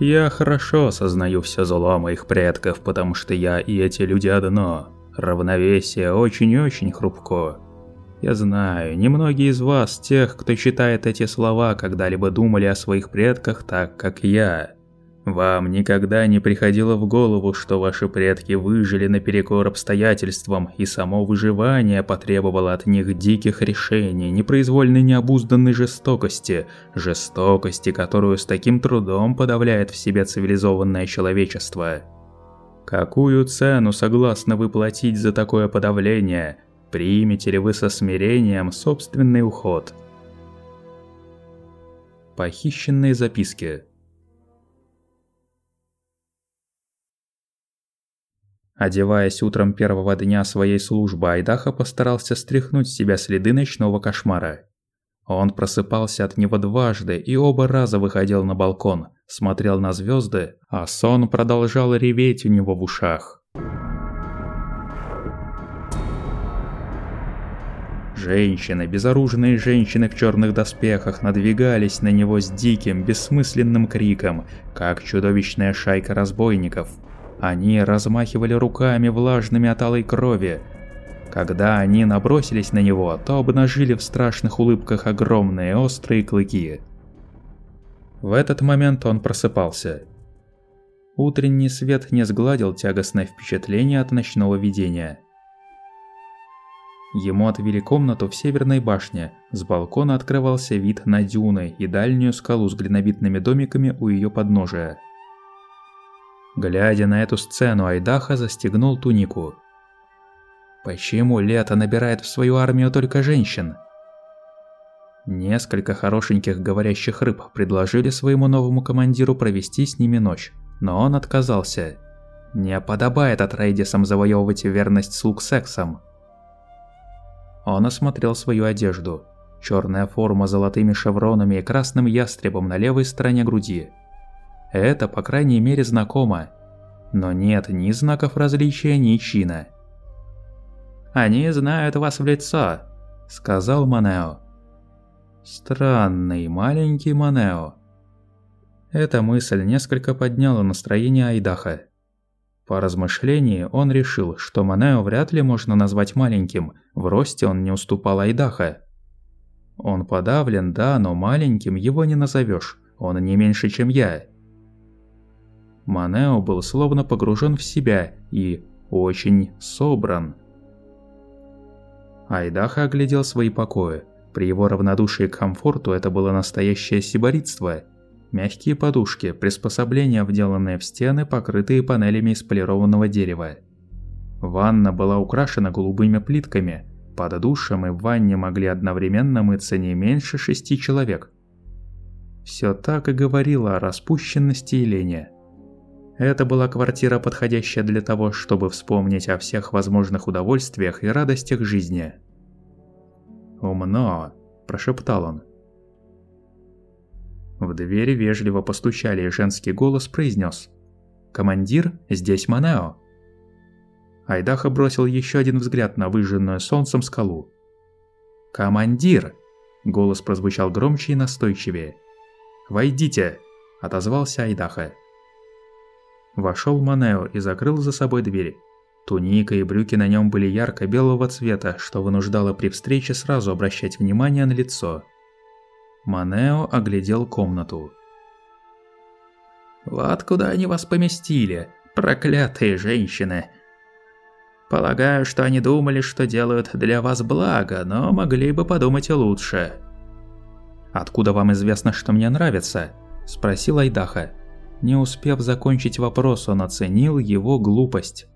Я хорошо осознаю все зло моих предков, потому что я и эти люди одно. Равновесие очень и очень хрупко. Я знаю, немногие из вас, тех, кто читает эти слова, когда-либо думали о своих предках так, как я. Вам никогда не приходило в голову, что ваши предки выжили наперекор обстоятельствам, и само выживание потребовало от них диких решений, непроизвольной необузданной жестокости, жестокости, которую с таким трудом подавляет в себе цивилизованное человечество. Какую цену согласны вы платить за такое подавление? Примете ли вы со смирением собственный уход? Похищенные записки Одеваясь утром первого дня своей службы, Айдаха постарался стряхнуть с себя следы ночного кошмара. Он просыпался от него дважды и оба раза выходил на балкон, смотрел на звезды, а сон продолжал реветь у него в ушах. Женщины, безоружные женщины в черных доспехах надвигались на него с диким, бессмысленным криком, как чудовищная шайка разбойников – они размахивали руками влажными от алой крови. Когда они набросились на него, то обнажили в страшных улыбках огромные острые клыки. В этот момент он просыпался. Утренний свет не сгладил тягостное впечатление от ночного видения. Ему отвели комнату в северной башне. С балкона открывался вид на дюны и дальнюю скалу с глинобитными домиками у ее подножия. Глядя на эту сцену, Айдаха застегнул тунику. Почему Лето набирает в свою армию только женщин? Несколько хорошеньких говорящих рыб предложили своему новому командиру провести с ними ночь, но он отказался. Не подобает Атрейдисам завоевывать верность слуг сексом. Он осмотрел свою одежду. Черная форма с золотыми шевронами и красным ястребом на левой стороне груди – это, по крайней мере, знакомо. Но нет ни знаков различия, ни чина. «Они знают вас в лицо», — сказал Манео. Странный маленький Манео. Эта мысль несколько подняла настроение Айдаха. По размышлении он решил, что Манео вряд ли можно назвать маленьким, в росте он не уступал Айдаха. Он подавлен, да, но маленьким его не назовешь, он не меньше, чем я. Манео был словно погружен в себя и очень собран. Айдаха оглядел свои покои. При его равнодушии к комфорту это было настоящее сиборитство. Мягкие подушки, приспособления, вделанные в стены, покрытые панелями из полированного дерева. Ванна была украшена голубыми плитками. Под душем и в ванне могли одновременно мыться не меньше шести человек. Все так и говорило о распущенности и лени. Это была квартира, подходящая для того, чтобы вспомнить о всех возможных удовольствиях и радостях жизни. «Умно», – прошептал он. В двери вежливо постучали, и женский голос произнес: «Командир, здесь Манео». Айдаха бросил еще один взгляд на выжженную солнцем скалу. «Командир!» – голос прозвучал громче и настойчивее. «Войдите!» – отозвался Айдаха. Вошел Манео и закрыл за собой дверь. Туника и брюки на нем были ярко-белого цвета, что вынуждало при встрече сразу обращать внимание на лицо. Манео оглядел комнату. «Вот куда они вас поместили, проклятые женщины!» Полагаю, что они думали, что делают для вас благо, но могли бы подумать и лучше. «Откуда вам известно, что мне нравится?» – спросил Айдаха. Не успев закончить вопрос, он оценил его глупость.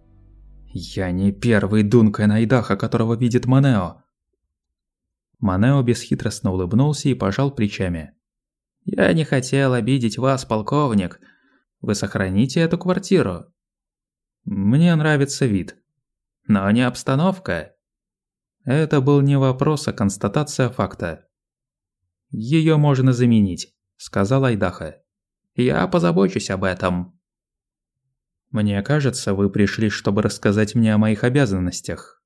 «Я не первый Дунка Найдаха, которого видит Манео!» Манео бесхитростно улыбнулся и пожал плечами. «Я не хотел обидеть вас, полковник. Вы сохраните эту квартиру?» «Мне нравится вид». «Но не обстановка». Это был не вопрос, а констатация факта. «Её можно заменить», – сказал Айдаха. Я позабочусь об этом. Мне кажется, вы пришли, чтобы рассказать мне о моих обязанностях.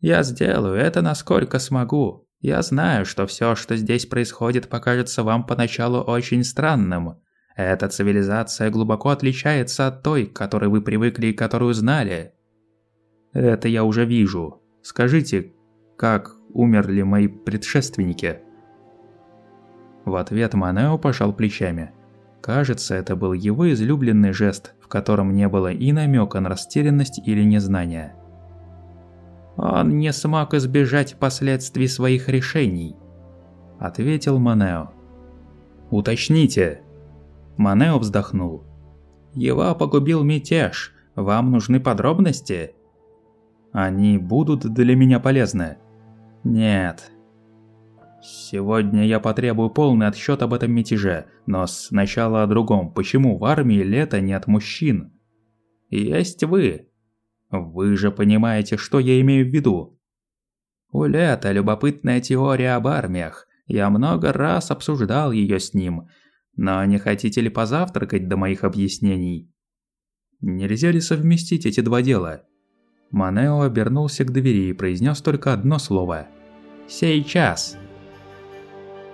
Я сделаю это насколько смогу. Я знаю, что все, что здесь происходит, покажется вам поначалу очень странным. Эта цивилизация глубоко отличается от той, к которой вы привыкли и которую знали. Это я уже вижу. Скажите, как умерли мои предшественники?» В ответ Манео пожал плечами. Кажется, это был его излюбленный жест, в котором не было и намека на растерянность или незнание. «Он не смог избежать последствий своих решений», – ответил Манео. «Уточните». Манео вздохнул. «Его погубил мятеж. Вам нужны подробности?» «Они будут для меня полезны?» «Нет, Сегодня я потребую полный отсчет об этом мятеже, но сначала о другом. Почему в армии лето нет мужчин? Есть вы. Вы же понимаете, что я имею в виду. У лета любопытная теория об армиях. Я много раз обсуждал ее с ним. Но не хотите ли позавтракать до моих объяснений? Нельзя ли совместить эти два дела? Манео обернулся к двери и произнес только одно слово. «Сейчас!»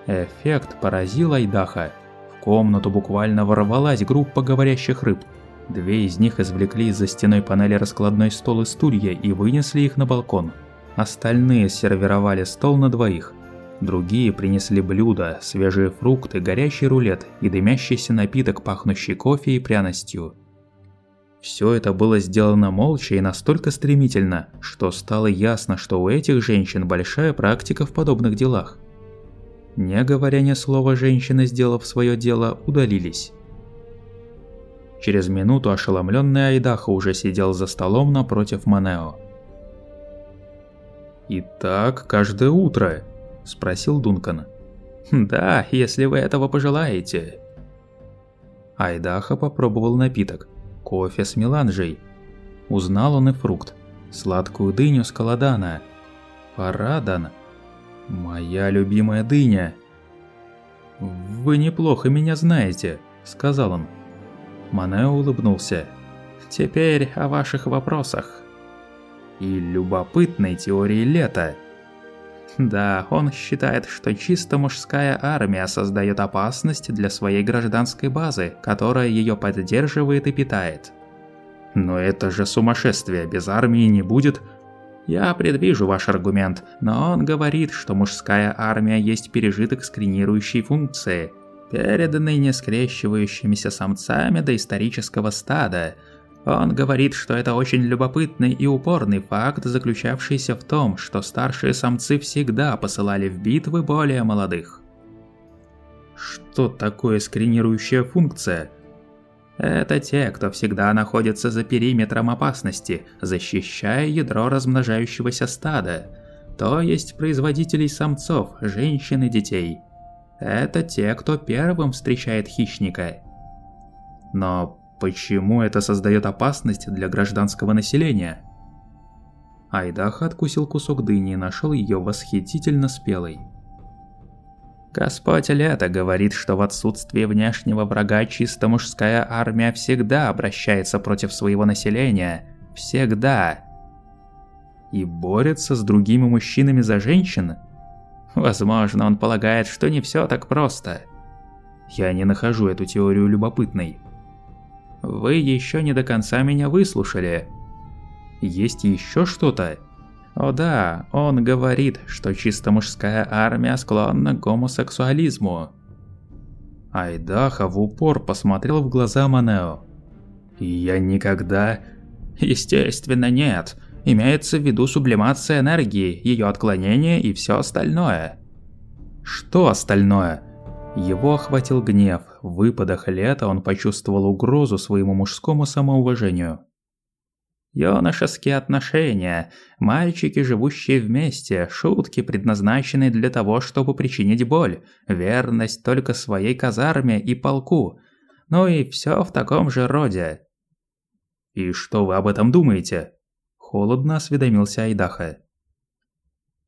Эффект поразил Айдаха. В комнату буквально ворвалась группа говорящих рыб. Две из них извлекли из-за стеной панели раскладной стол и стулья и вынесли их на балкон. Остальные сервировали стол на двоих. Другие принесли блюда, свежие фрукты, горящий рулет и дымящийся напиток, пахнущий кофе и пряностью. Все это было сделано молча и настолько стремительно, что стало ясно, что у этих женщин большая практика в подобных делах. Не говоря ни слова, женщины, сделав свое дело, удалились. Через минуту ошеломленный Айдаха уже сидел за столом напротив Манео. «Итак, каждое утро?» – спросил Дункан. «Да, если вы этого пожелаете». Айдаха попробовал напиток – кофе с меланжей. Узнал он и фрукт – сладкую дыню с колодана. Парадан – «Моя любимая дыня!» «Вы неплохо меня знаете», — сказал он. Манео улыбнулся. «Теперь о ваших вопросах». «И любопытной теории лета». Да, он считает, что чисто мужская армия создает опасность для своей гражданской базы, которая ее поддерживает и питает. Но это же сумасшествие, без армии не будет я предвижу ваш аргумент, но он говорит, что мужская армия есть пережиток скринирующей функции, переданный нескрещивающимися самцами до исторического стада. Он говорит, что это очень любопытный и упорный факт, заключавшийся в том, что старшие самцы всегда посылали в битвы более молодых. Что такое скринирующая функция? Это те, кто всегда находится за периметром опасности, защищая ядро размножающегося стада, то есть производителей самцов, женщин и детей. Это те, кто первым встречает хищника. Но почему это создает опасность для гражданского населения? Айдаха откусил кусок дыни и нашел ее восхитительно спелой. Господь Лето говорит, что в отсутствие внешнего врага чисто мужская армия всегда обращается против своего населения. Всегда. И борется с другими мужчинами за женщин? Возможно, он полагает, что не все так просто. Я не нахожу эту теорию любопытной. Вы еще не до конца меня выслушали. Есть еще что-то? О да, он говорит, что чисто мужская армия склонна к гомосексуализму. Айдаха в упор посмотрел в глаза Манео. «Я никогда...» «Естественно, нет. Имеется в виду сублимация энергии, ее отклонение и все остальное». «Что остальное?» Его охватил гнев. В выпадах лета он почувствовал угрозу своему мужскому самоуважению. Юношеские отношения, мальчики, живущие вместе, шутки, предназначенные для того, чтобы причинить боль, верность только своей казарме и полку, ну и все в таком же роде. «И что вы об этом думаете?» – холодно осведомился Айдаха.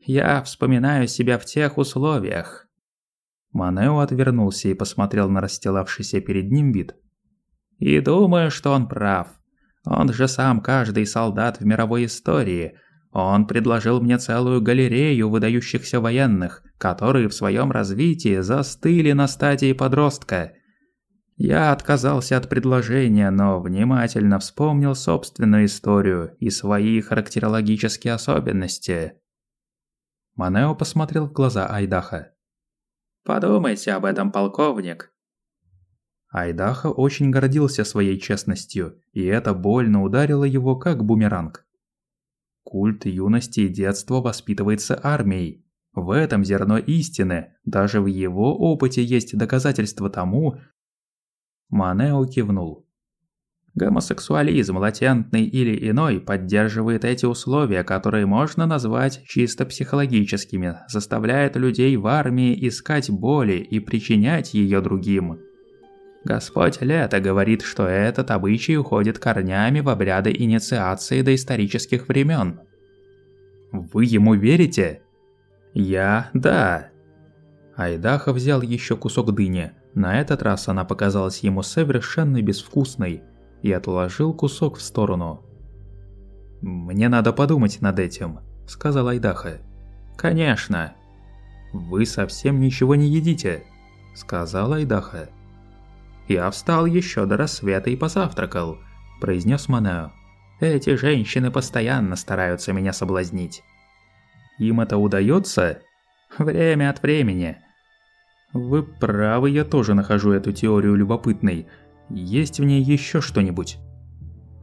«Я вспоминаю себя в тех условиях». Манео отвернулся и посмотрел на расстилавшийся перед ним вид. «И думаю, что он прав». Он же сам каждый солдат в мировой истории. Он предложил мне целую галерею выдающихся военных, которые в своем развитии застыли на стадии подростка. Я отказался от предложения, но внимательно вспомнил собственную историю и свои характерологические особенности. Манео посмотрел в глаза Айдаха. «Подумайте об этом, полковник». Айдаха очень гордился своей честностью, и это больно ударило его как бумеранг. Культ юности и детства воспитывается армией. В этом зерно истины, даже в его опыте есть доказательства тому... Манео кивнул. Гомосексуализм, латентный или иной, поддерживает эти условия, которые можно назвать чисто психологическими, заставляет людей в армии искать боли и причинять ее другим. Господь Лето говорит, что этот обычай уходит корнями в обряды инициации доисторических времен. Вы ему верите? Я – да. Айдаха взял еще кусок дыни. На этот раз она показалась ему совершенно безвкусной и отложил кусок в сторону. «Мне надо подумать над этим», – сказал Айдаха. «Конечно». «Вы совсем ничего не едите», – сказал Айдаха. «Я встал еще до рассвета и позавтракал», – произнес Манео. «Эти женщины постоянно стараются меня соблазнить». «Им это удается?» «Время от времени». «Вы правы, я тоже нахожу эту теорию любопытной. Есть в ней еще что-нибудь?»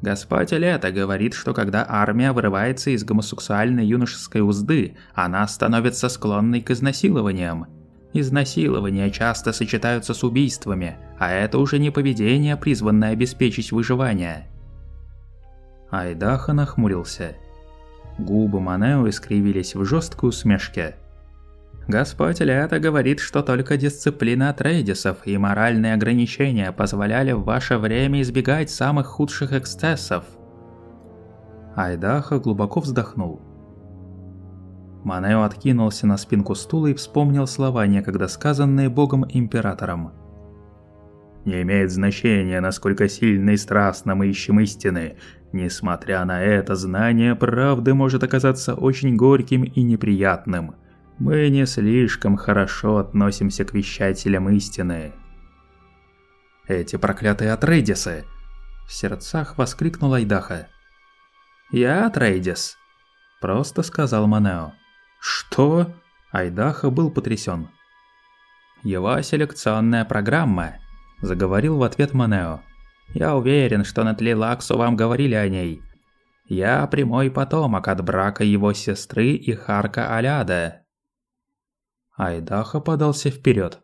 Господь Лето говорит, что когда армия вырывается из гомосексуальной юношеской узды, она становится склонной к изнасилованиям. Изнасилования часто сочетаются с убийствами, а это уже не поведение, призванное обеспечить выживание. Айдаха нахмурился. Губы Манео искривились в жесткой усмешке. Господь Лето говорит, что только дисциплина трейдисов и моральные ограничения позволяли в ваше время избегать самых худших эксцессов. Айдаха глубоко вздохнул. Манео откинулся на спинку стула и вспомнил слова, некогда сказанные богом-императором. «Не имеет значения, насколько сильно и страстно мы ищем истины. Несмотря на это, знание правды может оказаться очень горьким и неприятным. Мы не слишком хорошо относимся к вещателям истины». «Эти проклятые Атрейдисы!» В сердцах воскликнул Айдаха. «Я Атрейдис», – просто сказал Манео. «Что?» Айдаха был потрясен. «Его селекционная программа», – заговорил в ответ Манео. «Я уверен, что на Тлилаксу вам говорили о ней. Я прямой потомок от брака его сестры и Харка Аляда». Айдаха подался вперед.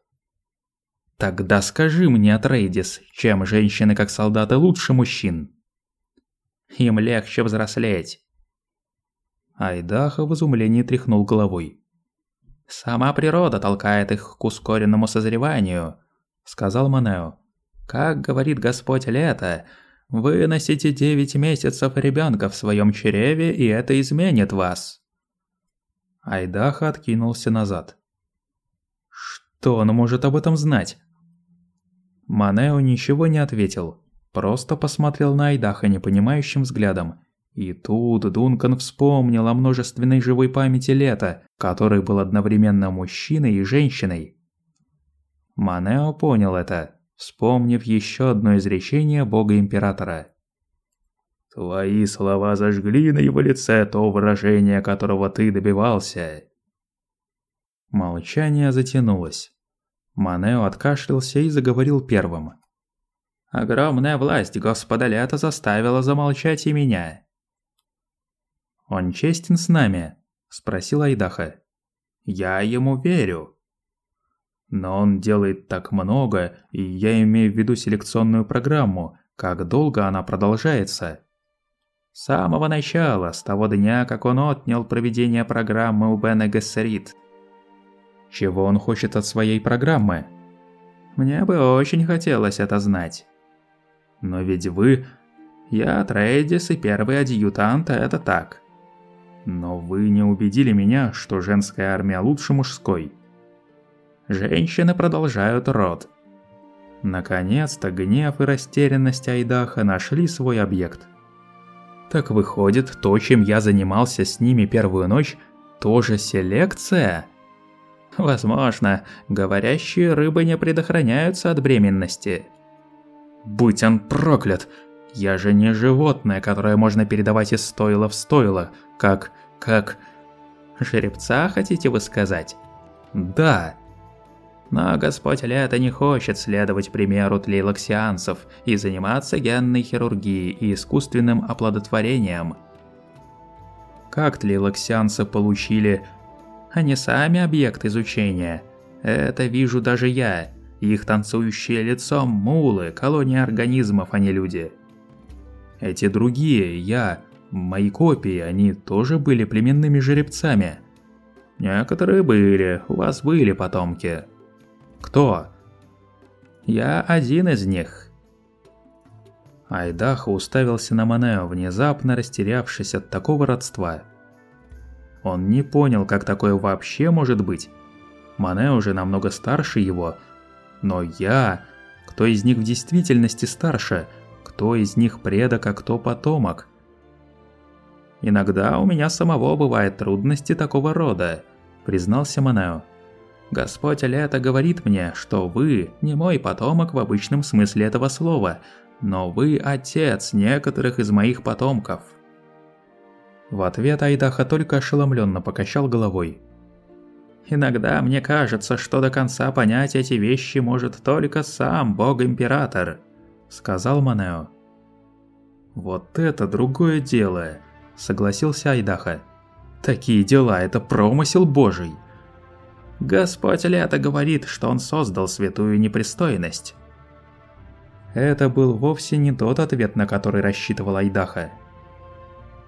«Тогда скажи мне, Атрейдис, чем женщины как солдаты лучше мужчин?» «Им легче взрослеть. Айдаха в изумлении тряхнул головой. «Сама природа толкает их к ускоренному созреванию», — сказал Манео. «Как говорит Господь Лето, вы носите девять месяцев ребенка в своем чреве, и это изменит вас». Айдаха откинулся назад. «Что он может об этом знать?» Манео ничего не ответил, просто посмотрел на Айдаха непонимающим взглядом и тут Дункан вспомнил о множественной живой памяти Лета, который был одновременно мужчиной и женщиной. Манео понял это, вспомнив еще одно изречение бога-императора. «Твои слова зажгли на его лице то выражение, которого ты добивался». Молчание затянулось. Манео откашлялся и заговорил первым. «Огромная власть господа Лета заставила замолчать и меня. «Он честен с нами?» – спросил Айдаха. «Я ему верю». «Но он делает так много, и я имею в виду селекционную программу. Как долго она продолжается?» «С самого начала, с того дня, как он отнял проведение программы у Бена Гессерит». «Чего он хочет от своей программы?» «Мне бы очень хотелось это знать». «Но ведь вы...» «Я Трейдис и первый адъютант, это так». Но вы не убедили меня, что женская армия лучше мужской. Женщины продолжают род. Наконец-то гнев и растерянность Айдаха нашли свой объект. Так выходит, то, чем я занимался с ними первую ночь, тоже селекция? Возможно, говорящие рыбы не предохраняются от бременности. Будь он проклят! Я же не животное, которое можно передавать из стойла в стойло, как... как... Жеребца, хотите вы сказать? Да. Но Господь Лето не хочет следовать примеру тлейлоксианцев и заниматься генной хирургией и искусственным оплодотворением. Как тлейлоксианцы получили... Они сами объект изучения. Это вижу даже я. Их танцующее лицо – мулы, колония организмов, а не люди. Эти другие, я, мои копии, они тоже были племенными жеребцами. Некоторые были, у вас были потомки. Кто? Я один из них. Айдаха уставился на Манео, внезапно растерявшись от такого родства. Он не понял, как такое вообще может быть. Манео уже намного старше его – но я... Кто из них в действительности старше? Кто из них предок, а кто потомок? «Иногда у меня самого бывают трудности такого рода», – признался Манео. «Господь Лето говорит мне, что вы не мой потомок в обычном смысле этого слова, но вы отец некоторых из моих потомков». В ответ Айдаха только ошеломленно покачал головой. Иногда мне кажется, что до конца понять эти вещи может только сам бог-император», — сказал Манео. «Вот это другое дело», — согласился Айдаха. «Такие дела — это промысел божий». Господь Лето говорит, что он создал святую непристойность. Это был вовсе не тот ответ, на который рассчитывал Айдаха.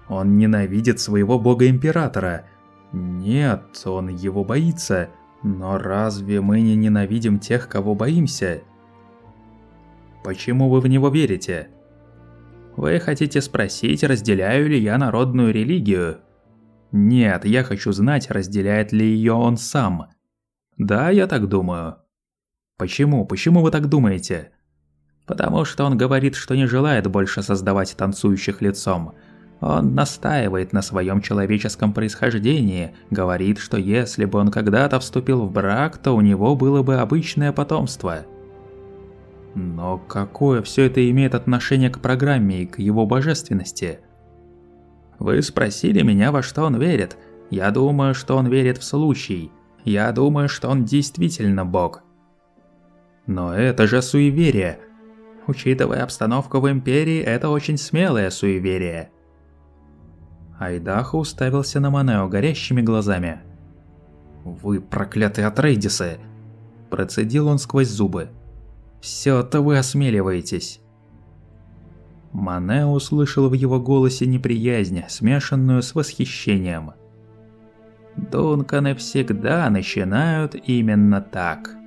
Он ненавидит своего бога-императора нет, он его боится. Но разве мы не ненавидим тех, кого боимся? Почему вы в него верите? Вы хотите спросить, разделяю ли я народную религию? Нет, я хочу знать, разделяет ли ее он сам. Да, я так думаю. Почему? Почему вы так думаете? Потому что он говорит, что не желает больше создавать танцующих лицом. Он настаивает на своем человеческом происхождении, говорит, что если бы он когда-то вступил в брак, то у него было бы обычное потомство. Но какое все это имеет отношение к программе и к его божественности? Вы спросили меня, во что он верит. Я думаю, что он верит в случай. Я думаю, что он действительно бог. Но это же суеверие. Учитывая обстановку в Империи, это очень смелое суеверие. Айдахо уставился на Манео горящими глазами. «Вы проклятые Атрейдисы!» Процедил он сквозь зубы. «Всё-то вы осмеливаетесь!» Манео услышал в его голосе неприязнь, смешанную с восхищением. «Дунканы всегда начинают именно так»,